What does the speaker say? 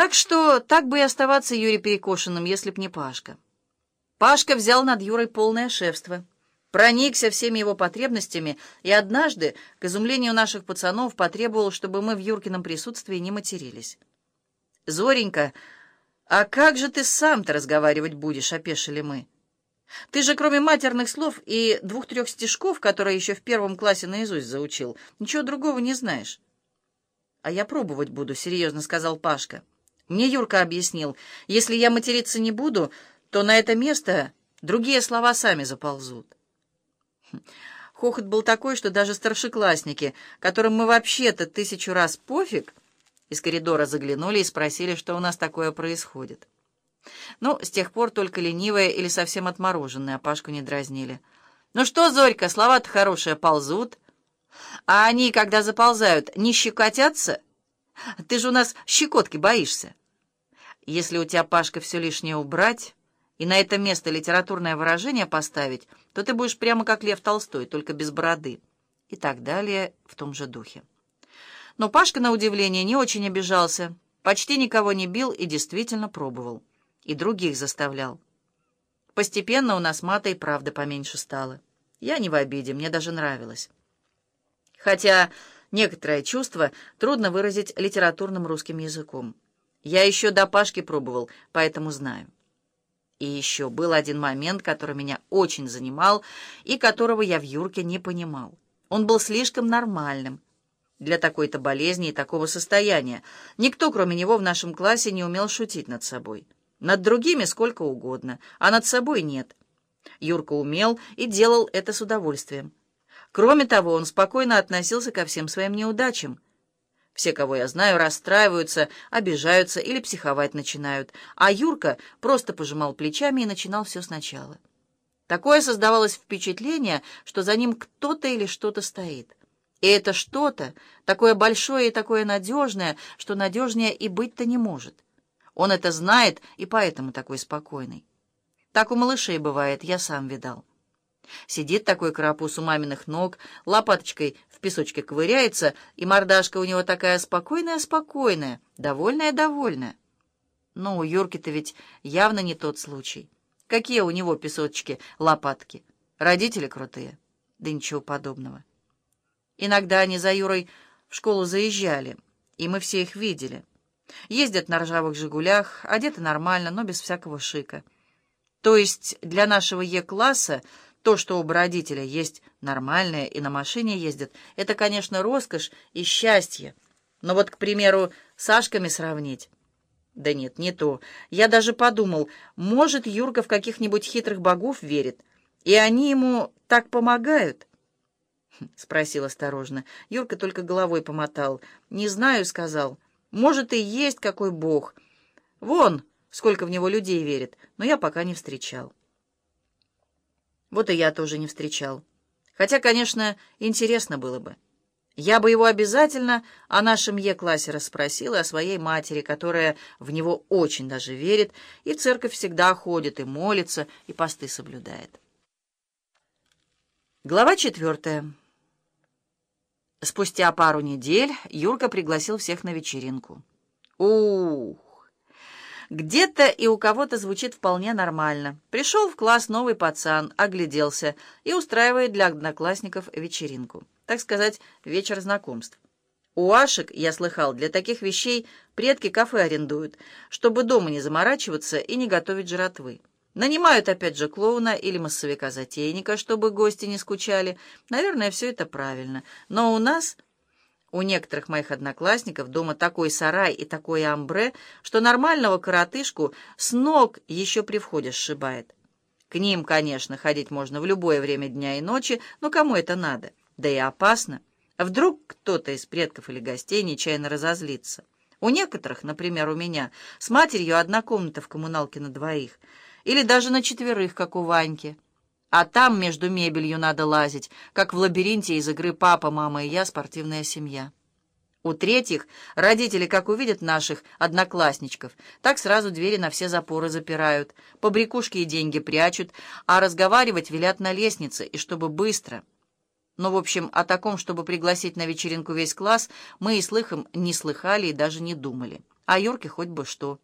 Так что так бы и оставаться Юре Перекошенным, если б не Пашка. Пашка взял над Юрой полное шефство, проникся всеми его потребностями и однажды, к изумлению наших пацанов, потребовал, чтобы мы в Юркином присутствии не матерились. «Зоренька, а как же ты сам-то разговаривать будешь?» — опешили мы. «Ты же кроме матерных слов и двух-трех стишков, которые еще в первом классе наизусть заучил, ничего другого не знаешь». «А я пробовать буду», — серьезно сказал Пашка. Мне Юрка объяснил, если я материться не буду, то на это место другие слова сами заползут. Хохот был такой, что даже старшеклассники, которым мы вообще-то тысячу раз пофиг, из коридора заглянули и спросили, что у нас такое происходит. Ну, с тех пор только ленивые или совсем отмороженные, а Пашку не дразнили. «Ну что, Зорька, слова-то хорошие ползут. А они, когда заползают, не щекотятся? Ты же у нас щекотки боишься». Если у тебя, Пашка, все лишнее убрать и на это место литературное выражение поставить, то ты будешь прямо как Лев Толстой, только без бороды. И так далее в том же духе. Но Пашка, на удивление, не очень обижался, почти никого не бил и действительно пробовал. И других заставлял. Постепенно у нас мата и правда поменьше стало. Я не в обиде, мне даже нравилось. Хотя некоторое чувство трудно выразить литературным русским языком. Я еще до Пашки пробовал, поэтому знаю. И еще был один момент, который меня очень занимал и которого я в Юрке не понимал. Он был слишком нормальным для такой-то болезни и такого состояния. Никто, кроме него, в нашем классе не умел шутить над собой. Над другими сколько угодно, а над собой нет. Юрка умел и делал это с удовольствием. Кроме того, он спокойно относился ко всем своим неудачам — все, кого я знаю, расстраиваются, обижаются или психовать начинают, а Юрка просто пожимал плечами и начинал все сначала. Такое создавалось впечатление, что за ним кто-то или что-то стоит. И это что-то такое большое и такое надежное, что надежнее и быть-то не может. Он это знает и поэтому такой спокойный. Так у малышей бывает, я сам видал. Сидит такой карапуз у маминых ног, лопаточкой в песочке ковыряется, и мордашка у него такая спокойная-спокойная, довольная-довольная. Но у Юрки-то ведь явно не тот случай. Какие у него песочки, лопатки? Родители крутые? Да ничего подобного. Иногда они за Юрой в школу заезжали, и мы все их видели. Ездят на ржавых «Жигулях», одеты нормально, но без всякого шика. То есть для нашего Е-класса то, что оба родителя есть нормальные и на машине ездят, это, конечно, роскошь и счастье. Но вот, к примеру, Сашками сравнить... Да нет, не то. Я даже подумал, может, Юрка в каких-нибудь хитрых богов верит, и они ему так помогают? Хм, спросил осторожно. Юрка только головой помотал. «Не знаю», — сказал. «Может, и есть какой бог. Вон, сколько в него людей верит, но я пока не встречал». Вот и я тоже не встречал. Хотя, конечно, интересно было бы. Я бы его обязательно о нашем Е-классе расспросил и о своей матери, которая в него очень даже верит, и в церковь всегда ходит, и молится, и посты соблюдает. Глава четвертая. Спустя пару недель Юрка пригласил всех на вечеринку. Ух! Где-то и у кого-то звучит вполне нормально. Пришел в класс новый пацан, огляделся и устраивает для одноклассников вечеринку. Так сказать, вечер знакомств. У Ашек, я слыхал, для таких вещей предки кафе арендуют, чтобы дома не заморачиваться и не готовить жратвы. Нанимают опять же клоуна или массовика-затейника, чтобы гости не скучали. Наверное, все это правильно. Но у нас... У некоторых моих одноклассников дома такой сарай и такое амбре, что нормального коротышку с ног еще при входе сшибает. К ним, конечно, ходить можно в любое время дня и ночи, но кому это надо? Да и опасно. Вдруг кто-то из предков или гостей нечаянно разозлится. У некоторых, например, у меня, с матерью одна комната в коммуналке на двоих, или даже на четверых, как у Ваньки. А там между мебелью надо лазить, как в лабиринте из игры «Папа, мама и я. Спортивная семья». У третьих родители, как увидят наших одноклассничков, так сразу двери на все запоры запирают, побрякушки и деньги прячут, а разговаривать велят на лестнице, и чтобы быстро. Но, в общем, о таком, чтобы пригласить на вечеринку весь класс, мы и слыхом не слыхали и даже не думали. а Юрке хоть бы что.